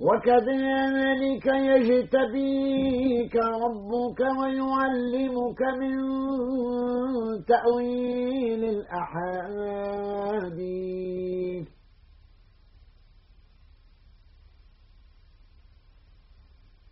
وكذلك يجتبيك ربك ويعلمك من تأويل الأحاديث.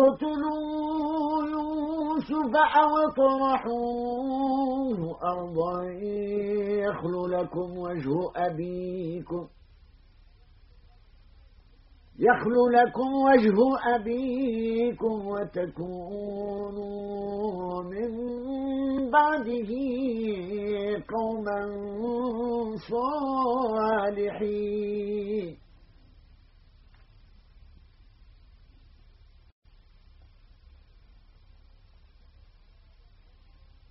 اقتلوا يوسف أو اطرحوه أرضا يخل لكم وجه أبيكم. يخل لكم وجه أبيكم وتكونوا من بعده قوما صالحين.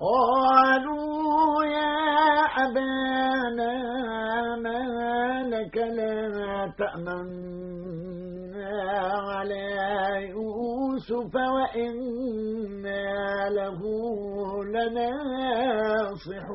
قالوا يا أبانا ما لك لا تأمنا على يوسف وإنا له لناصحون.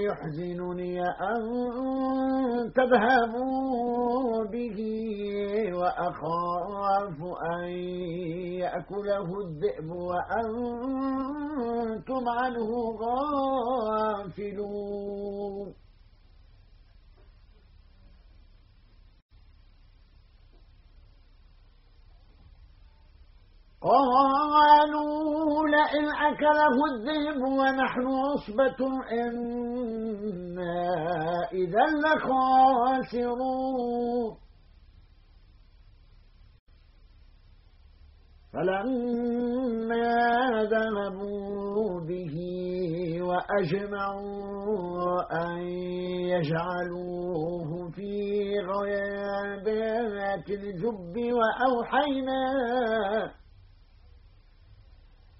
ليحزنني أن تذهبوا به وأخاف أن يأكله الذئب وأنتم عنه غافلون. قالوا لئن أكله الذئب ونحن عصبة إنا إذا لخاسرون. فلما ذهبوا به وأجمعوا أن يجعلوه في غيابات الجب وأوحينا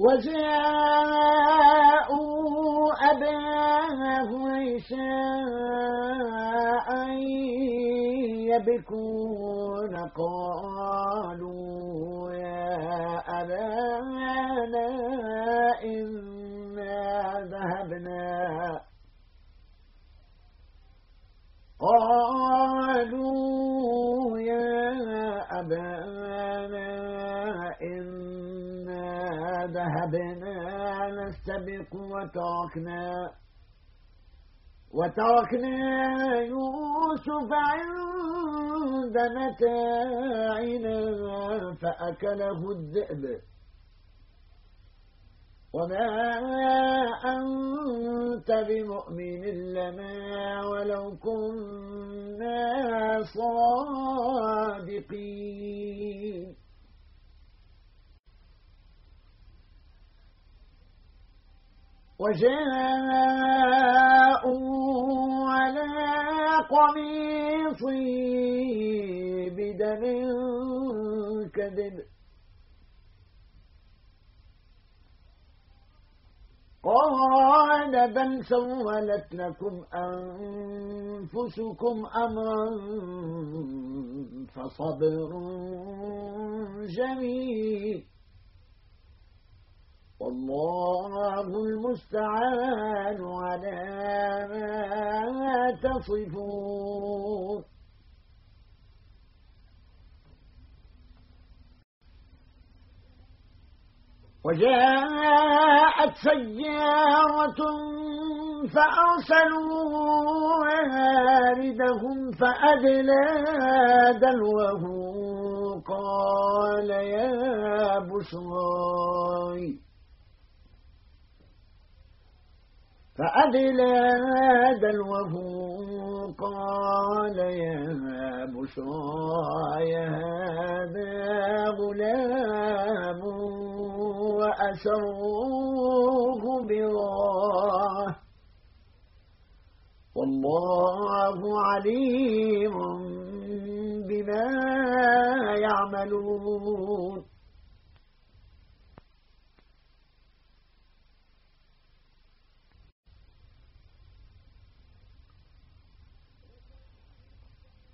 وجاءوا أباه عشاء يبكون. قالوا يا أبانا إنا ذهبنا. قالوا يا أبانا ذهبنا نستبق وتركنا. وتركنا يوسف عند متاعنا فأكله الذئب. وما أنت بمؤمن لنا ولو كنا صادقين. وجاءوا على قميصي بدم كذب قال بل سولت لكم أنفسكم أمرا فصبر جميل. والله المستعان على ما تصفون. وجاءت سيارة فأرسلوا واردهم فأدلى دلوه. قال يا فأدلى دلوه قال يا بشراي هذا غلام وأسروه براه والله عليم بما يعملون.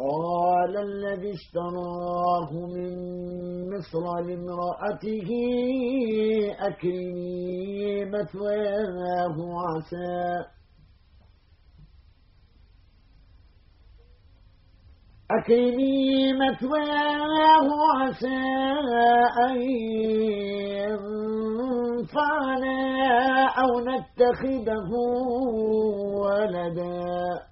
وقال الذي اشتراه من مصر لامرأته أكرمي مثواه عسى. أكرمي مثواه عسى أن ينفعنا أو نتخذه ولداً.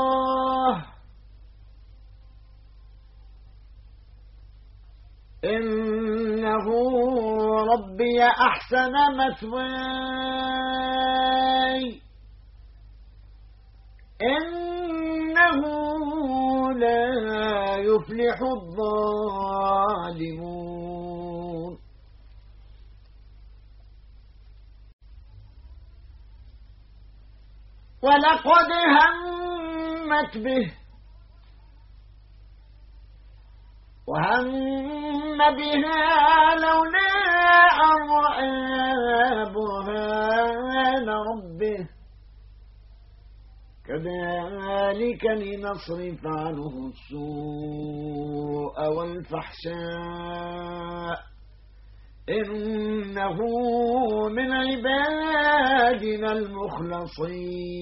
إنه ربي أحسن مثواي إنه لا يفلح الظالمون. ولقد همت به وهم بها لولا أن رأى ربه كذلك لنصرف عنه السوء والفحشاء إنه من عبادنا المخلصين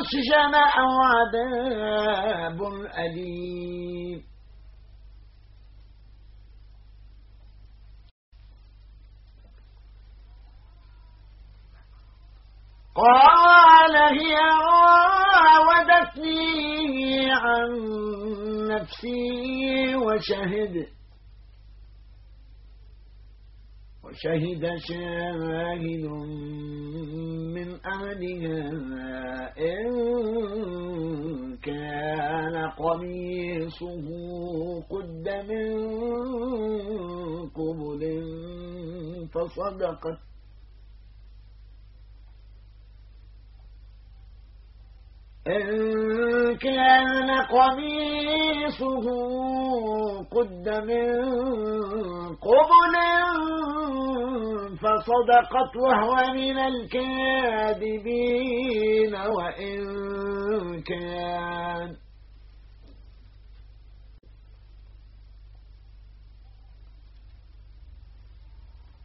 يسجن أو عذاب أليم. قال هي راودتني عن نفسي وشهد وشهد شاهد من أهلها إن كان قميصه قد من قبل فصدقت إن كان قميصه قد من قبل فصدقت وهو من الكاذبين وإن كان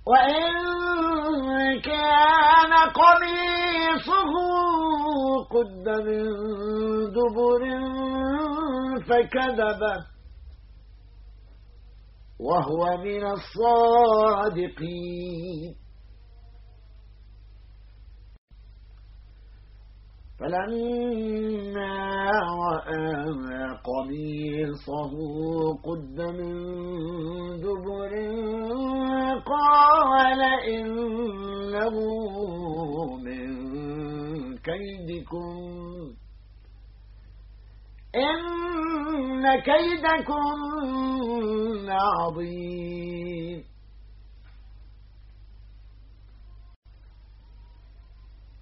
وإن كان قميصه قد من دبر فكذب وهو من الصادقين. فلما رأى قميصه قد من دبر قال إنه من كيدكم. إن كيدكم عظيم.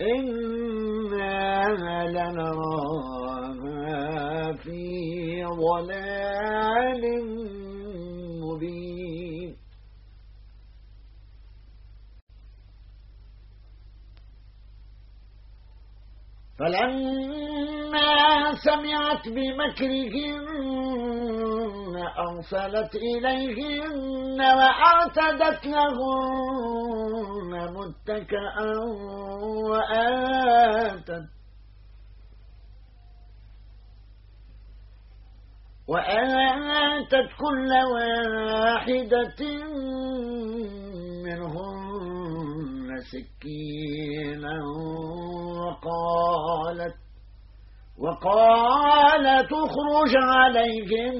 إنا لنراها في ضلال مبين فلما سمعت بمكرهن أرسلت إليهن وأعتدت لهن متكئا وآتت وآتت كل واحدة منهن سكينا وقالت وقالت اخرج عليهم.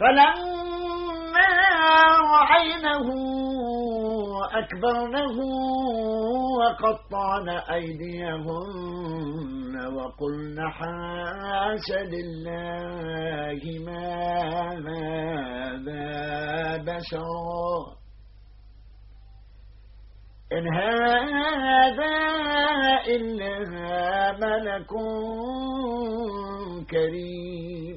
فلما رعينه أكبرنه وقطعن أيديهن وقلن حاش لله ما هذا بشرا إن هذا إلا ملك كريم.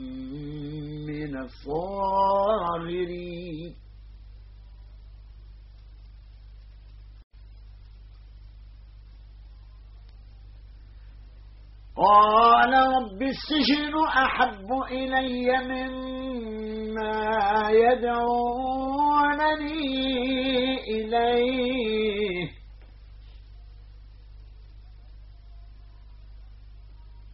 من الصاغرين. قال رب السجن أحب إلي مما يدعونني إليه.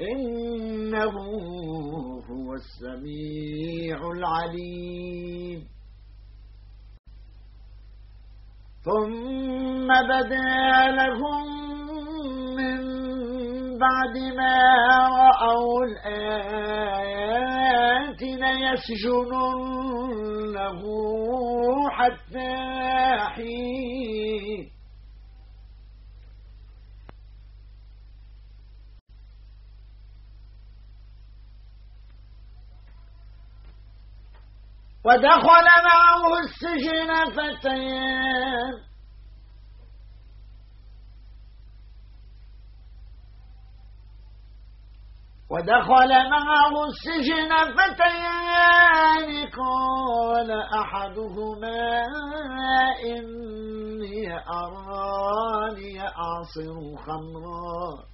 إنه هو السميع العليم. ثم بدأ لهم من بعد ما رأوا الآيات ليسجننه حتى حين ودخل معه السجن فتيان ودخل معه السجن فتيان قال أحدهما إني أراني أعصر خمرا.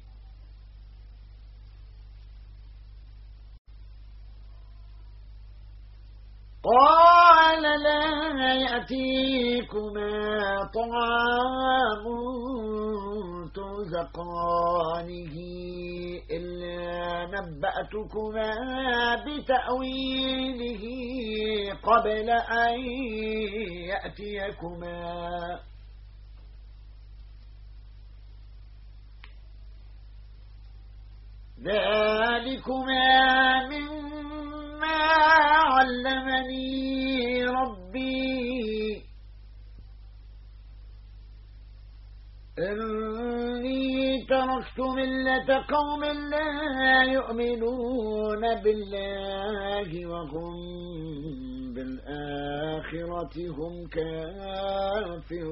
قال لا يأتيكما طعام ترزقانه إلا نبأتكما بتأويله قبل أن يأتيكما. ذلكما علمني ربي. إني تركت ملة قوم لا يؤمنون بالله وهم بالآخرة هم كافرون.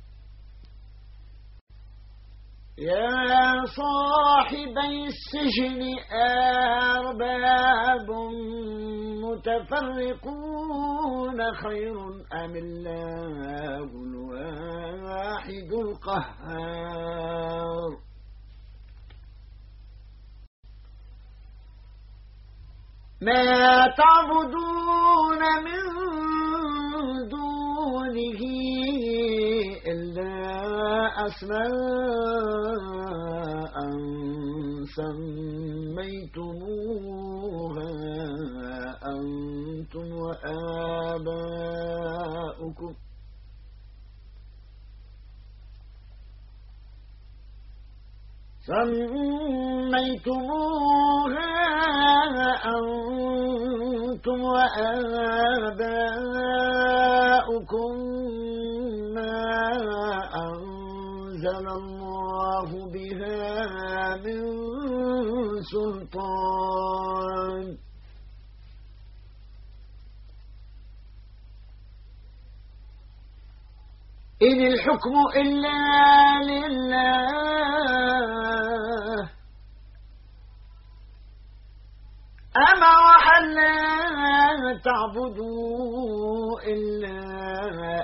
يا صاحبي السجن أرباب متفرقون خير أم الله الواحد القهار؟ ما تعبدون من دونه إلا أسماء سميتموها أنتم وآباؤكم. سميتموها أنتم وآباؤكم. بها من سلطان. إن الحكم إلا لله. أمر أن لا تعبدوا إلا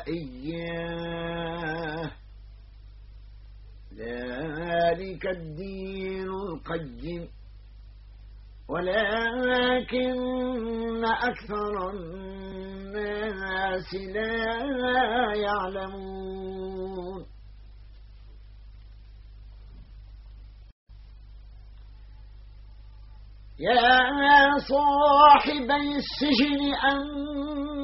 إياه. ذلك الدين القيم. ولكن أكثر الناس لا يعلمون. يا صاحبي السجن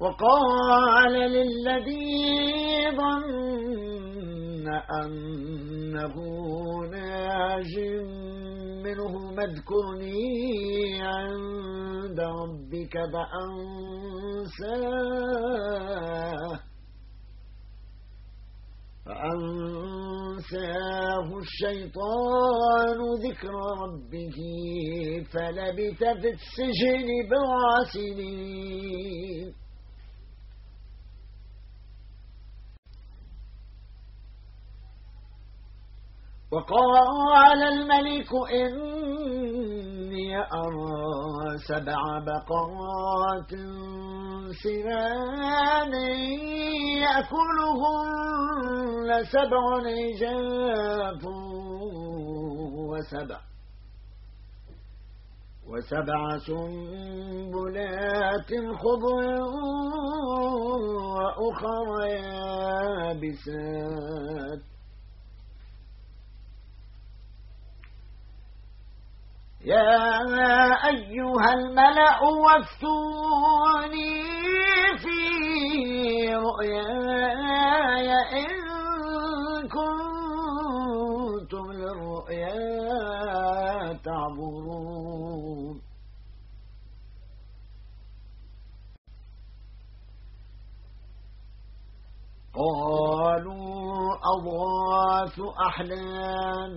وقال للذي ظن أنه ناج منه مذكرني عند ربك فأنساه فأنساه الشيطان ذكر ربه فلبث في السجن بضع سنين وقال الملك إني أرى سبع بقرات سمان يأكلهن سبع نجاف وسبع وسبع سنبلات خضر وأخر يابسات يا أيها الملأ وافتوني في رؤياي إن كنتم للرؤيا تعبرون قالوا أضغاث أحلام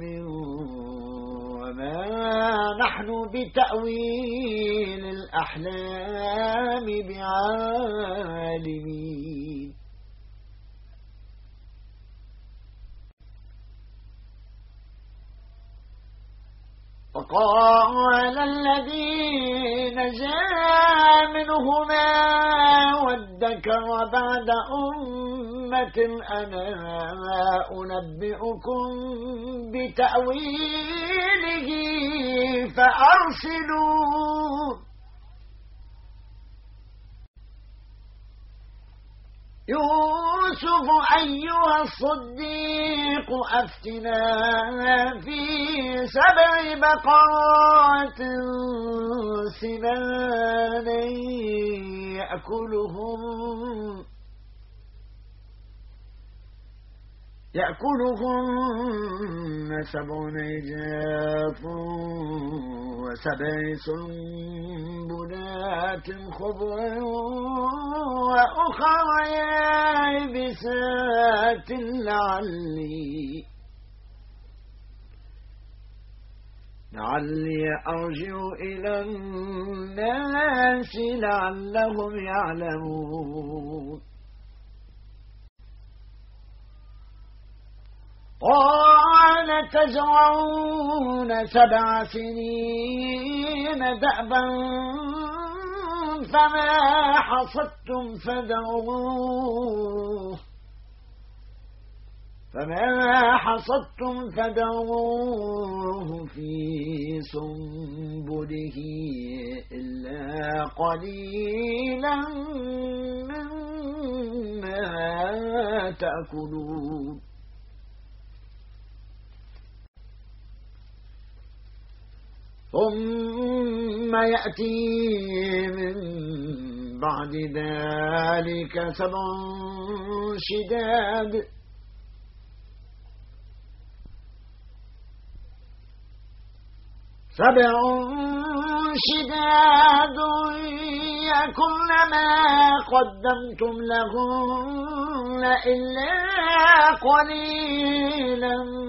وما نحن بتأويل الأحلام بعالمين. وقال الذين جاء منهما وادكر بعد أمة أنا أنبئكم بتأويله فأرسلون يوسف أيها الصديق أفتنا في سبع بقرات سمان يأكلهم يأكلهن سبع نجاف وسبع سنبلات خضر وأخر يابسات لعلي لعلي أرجع إلى الناس لعلهم يعلمون قال تزرعون سبع سنين دأبا فما حصدتم فدعوه فما حصدتم فدعوه في سنبله إلا قليلا مما تأكلون. ثم يأتي من بعد ذلك سبع شداد. سبع شداد يكن ما قدمتم لهن إلا قليلا.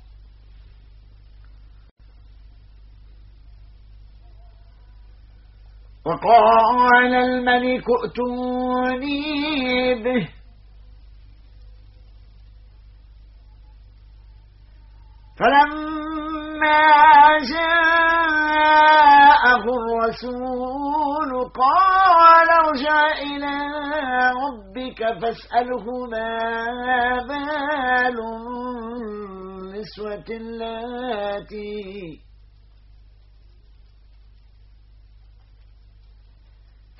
وقال الملك ائتوني به. فلما جاءه الرسول قال ارجع إلى ربك فاسأله ما بال النسوة اللاتي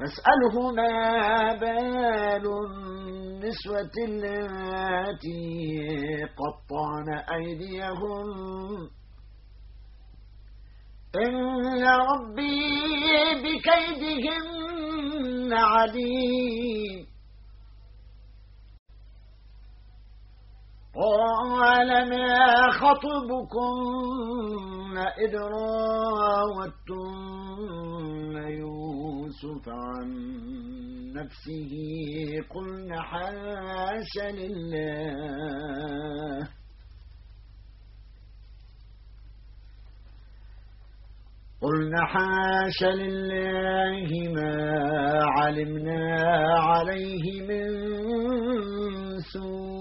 فاسأله ما بال النسوة التي قطعن أيديهم. إن ربي بكيدهن عليم. قال ما خطبكم إذ راوتم يوسف عن نفسه قلنا حاش لله. قلنا حاش لله ما علمنا عليه من سوء.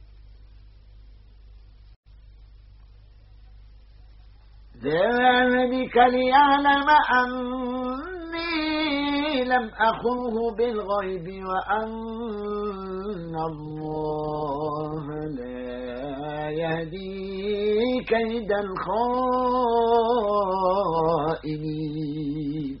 ذلك ليعلم أني لم أخوه بالغيب وأن الله لا يهدي كيد الخائنين.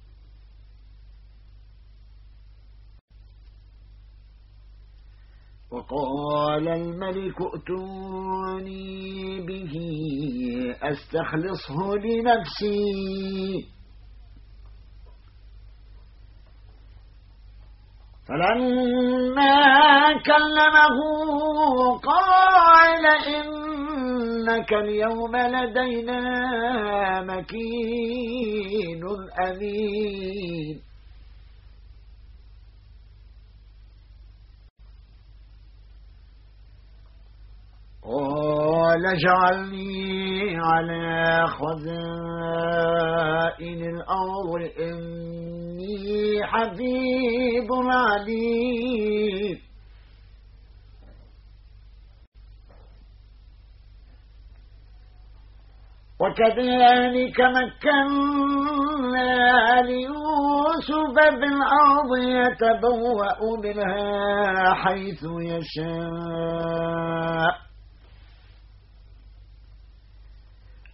وقال الملك ائتوني به أستخلصه لنفسي. فلما كلمه قال إنك اليوم لدينا مكين أمين. قال اجعلني على خزائن الأرض إني حبيب عليم. وكذلك مكنا ليوسف بالأرض يتبوأ منها حيث يشاء.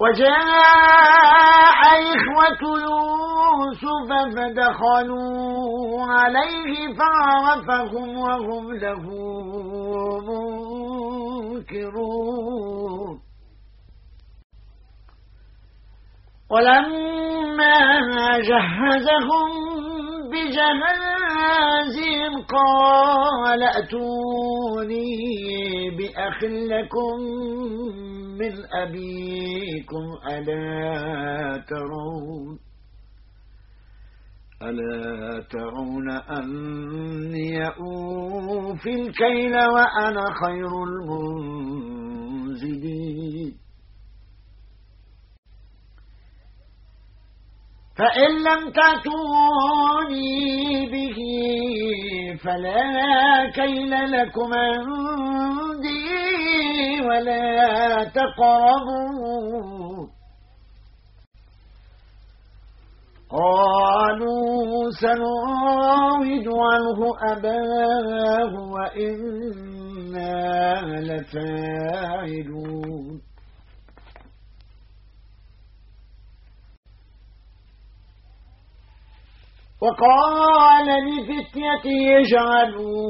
وجاء إخوة يوسف فدخلوا عليه فعرفهم وهم له منكرون. ولما جهزهم بجهازهم قال أتوني بأخ لكم من أبيكم ألا ترون ألا ترون أني أوفي الكيل وأنا خير المنزلين. فإن لم تأتوني به فلا كيل لكم عندي. ولا تقربوا. قالوا سنراود عنه أباه وإنا لفاعلون. وقال لفتية يجعلوا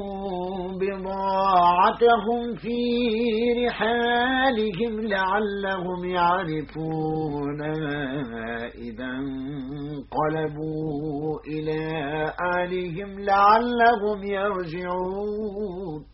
بضاعتهم في رحالهم لعلهم يعرفون إذا انقلبوا إلى آلهم لعلهم يرجعون.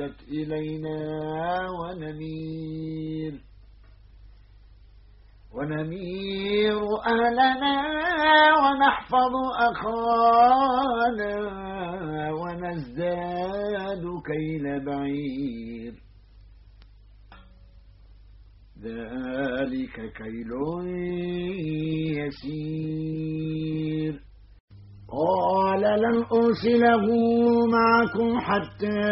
ردت إلينا ونمير ونمير أهلنا ونحفظ أخانا ونزداد كيل بعير. ذلك كيل يسير. قال لن أرسله معكم حتى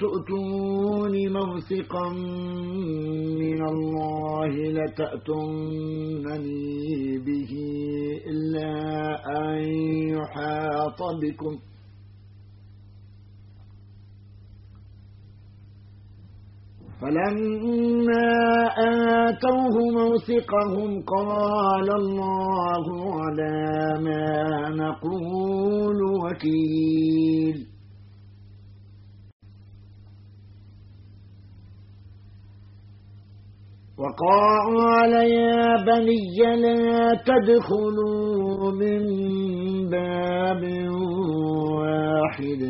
تؤتون موثقا من الله لتأتونني به إلا أن يحاط بكم فلما آتوه موثقهم قال الله على ما نقول وكيل. وقال يا بني لا تدخلوا من باب واحد.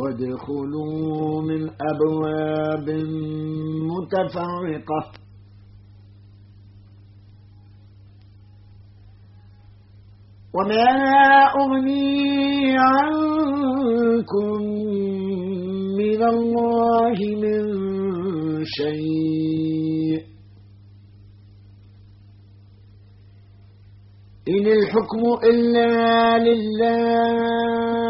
وادخلوا من أبواب متفرقة. وما أغني عنكم من الله من شيء. إن الحكم إلا لله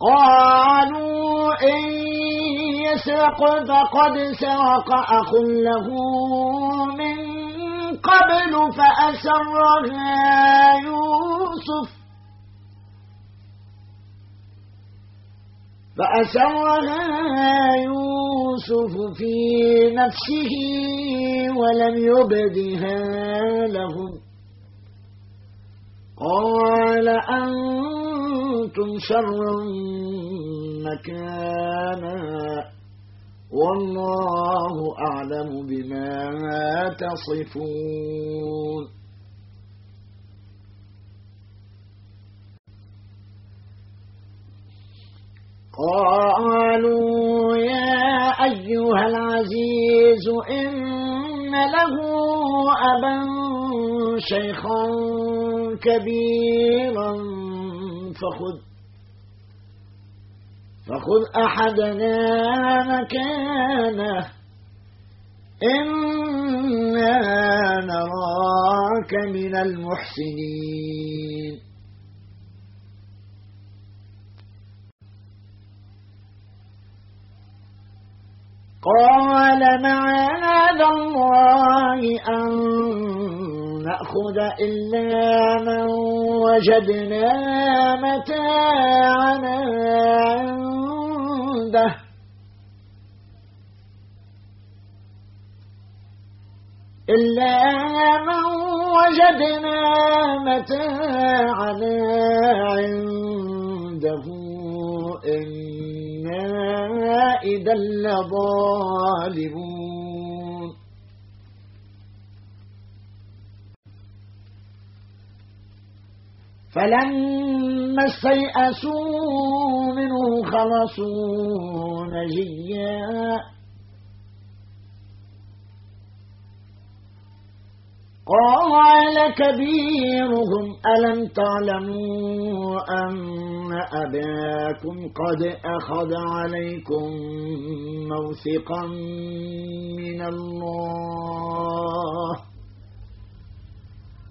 قالوا إن يسرق فقد سرق أخ له من قبل فأسرها يوسف فأسرها يوسف في نفسه ولم يبدها لهم قال أن أنتم شر مكانا والله أعلم بما تصفون. قالوا يا أيها العزيز إن له أبا شيخا كبيرا فخذ. فخذ أحدنا مكانه. إنا نراك من المحسنين. قال معاذ الله أن نأخذ إلا من وجدنا متاعنا عنده. إلا من وجدنا متاعنا عنده. إنا إذا لظالمون. فلما استيأسوا منه خلصوا نجيا. قال كبيرهم ألم تعلموا أن أباكم قد أخذ عليكم موثقا من الله؟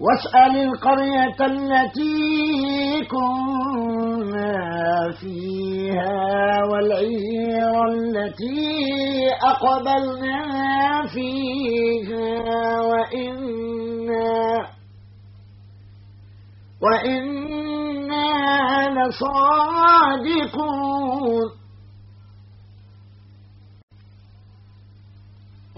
واسأل القرية التي كنا فيها والعير التي أقبلنا فيها وإنا وإنا لصادقون.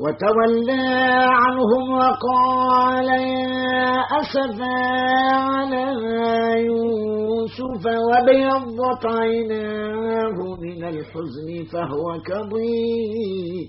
وتولى عنهم وقال يا أسفا على يوسف وبيضت عيناه من الحزن فهو كظيم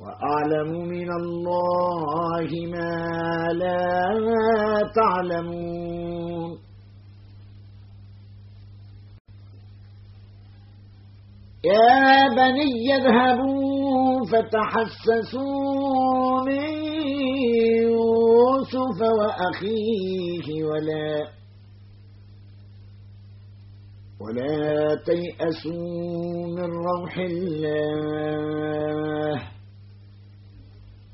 وأعلم من الله ما لا تعلمون. يا بني يذهبوا فتحسسوا من يوسف وأخيه ولا ولا تيأسوا من روح الله.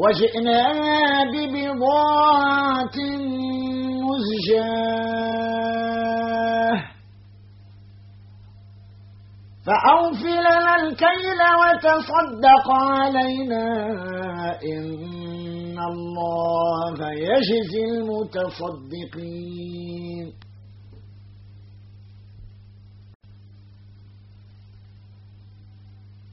وجئنا ببضاعة مزجاة. فأوف لنا الكيل وتصدق علينا إن الله يجزي المتصدقين.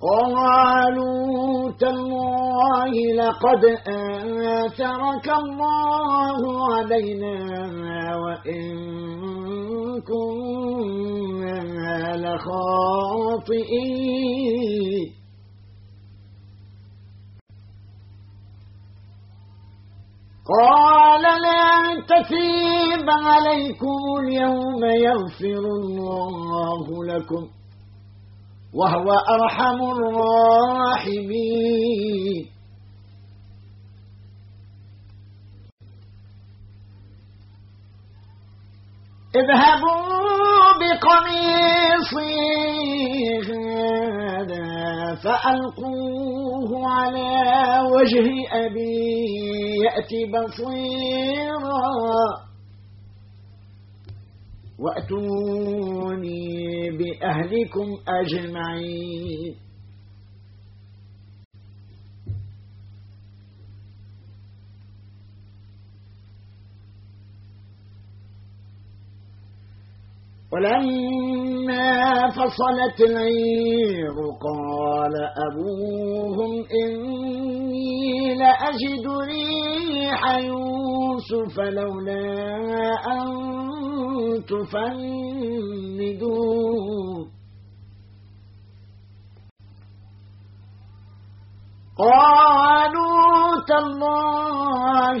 قالوا تالله لقد آثرك الله علينا وإن كنا لخاطئين. قال لا تثيب عليكم اليوم يغفر الله لكم. وهو أرحم الراحمين. اذهبوا بقميصي هذا فألقوه على وجه أبي يأتي بصيراً. وأتوني بأهلكم أجمعين. ولما فصلت العير قال أبوهم إني لأجد ريح يوسف لولا أن تفندون. قالوا تالله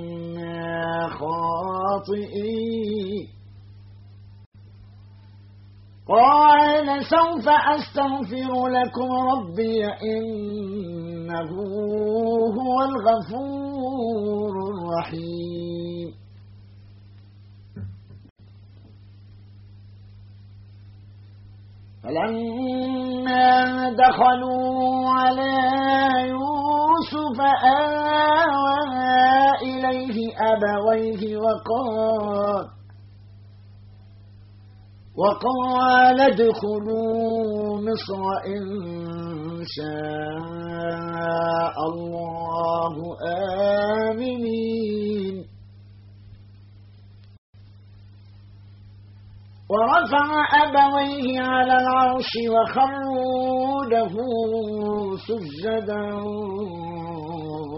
خاطئين. قال سوف أستغفر لكم ربي إنه هو الغفور الرحيم. فلما دخلوا على يوسف آوى إليه أبويه وقال وقال ادخلوا مصر إن شاء الله آمنين. ورفع أبويه على العرش وخروا له سجدا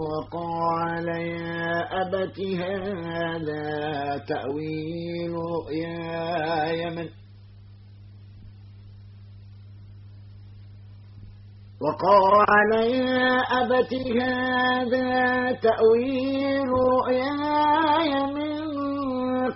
وقال يا أبت هذا تأويل رؤياي من وقال يا أبت هذا تأويل رؤياي من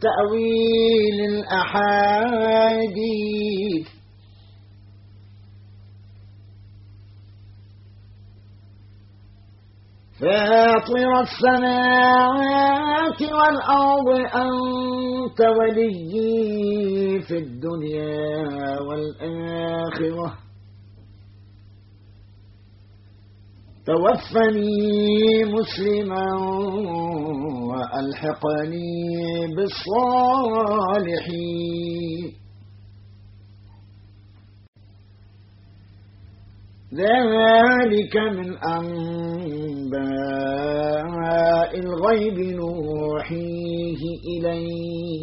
تأويل الأحاديث. فاطر السماوات والأرض أنت وليي في الدنيا والآخرة. توفني مسلما وألحقني بالصالحين. ذلك من أنباء الغيب نوحيه إليه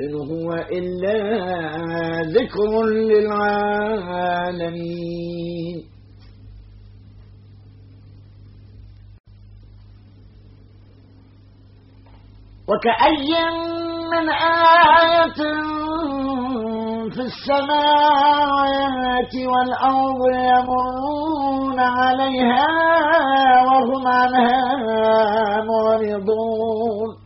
إن هو إلا ذكر للعالمين. وكأي من آية في السماوات والأرض يمرون عليها وهم عنها معرضون.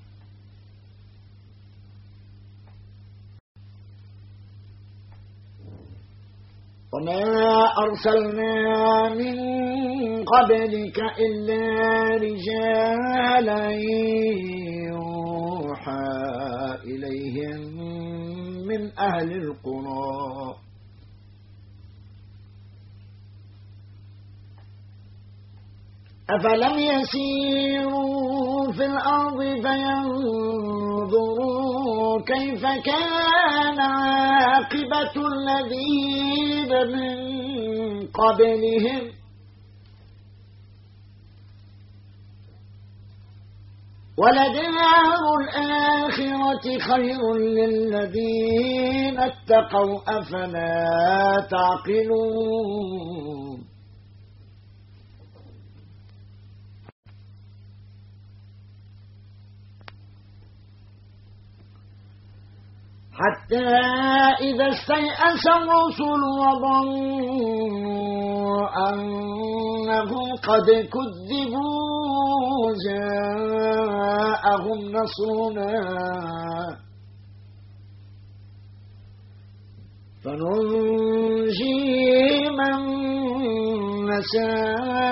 وما أرسلنا من قبلك إلا رجالا يوحى إليهم من أهل القرى. أفلم يسيروا في الأرض فينظروا كيف كان عاقبة الذين من قبلهم؟ ولدار الآخرة خير للذين اتقوا أفلا تعقلون؟ حتى إذا استيأس الرسل وظنوا أنهم قد كذبوا جاءهم نصرنا. فننجي من نشاء.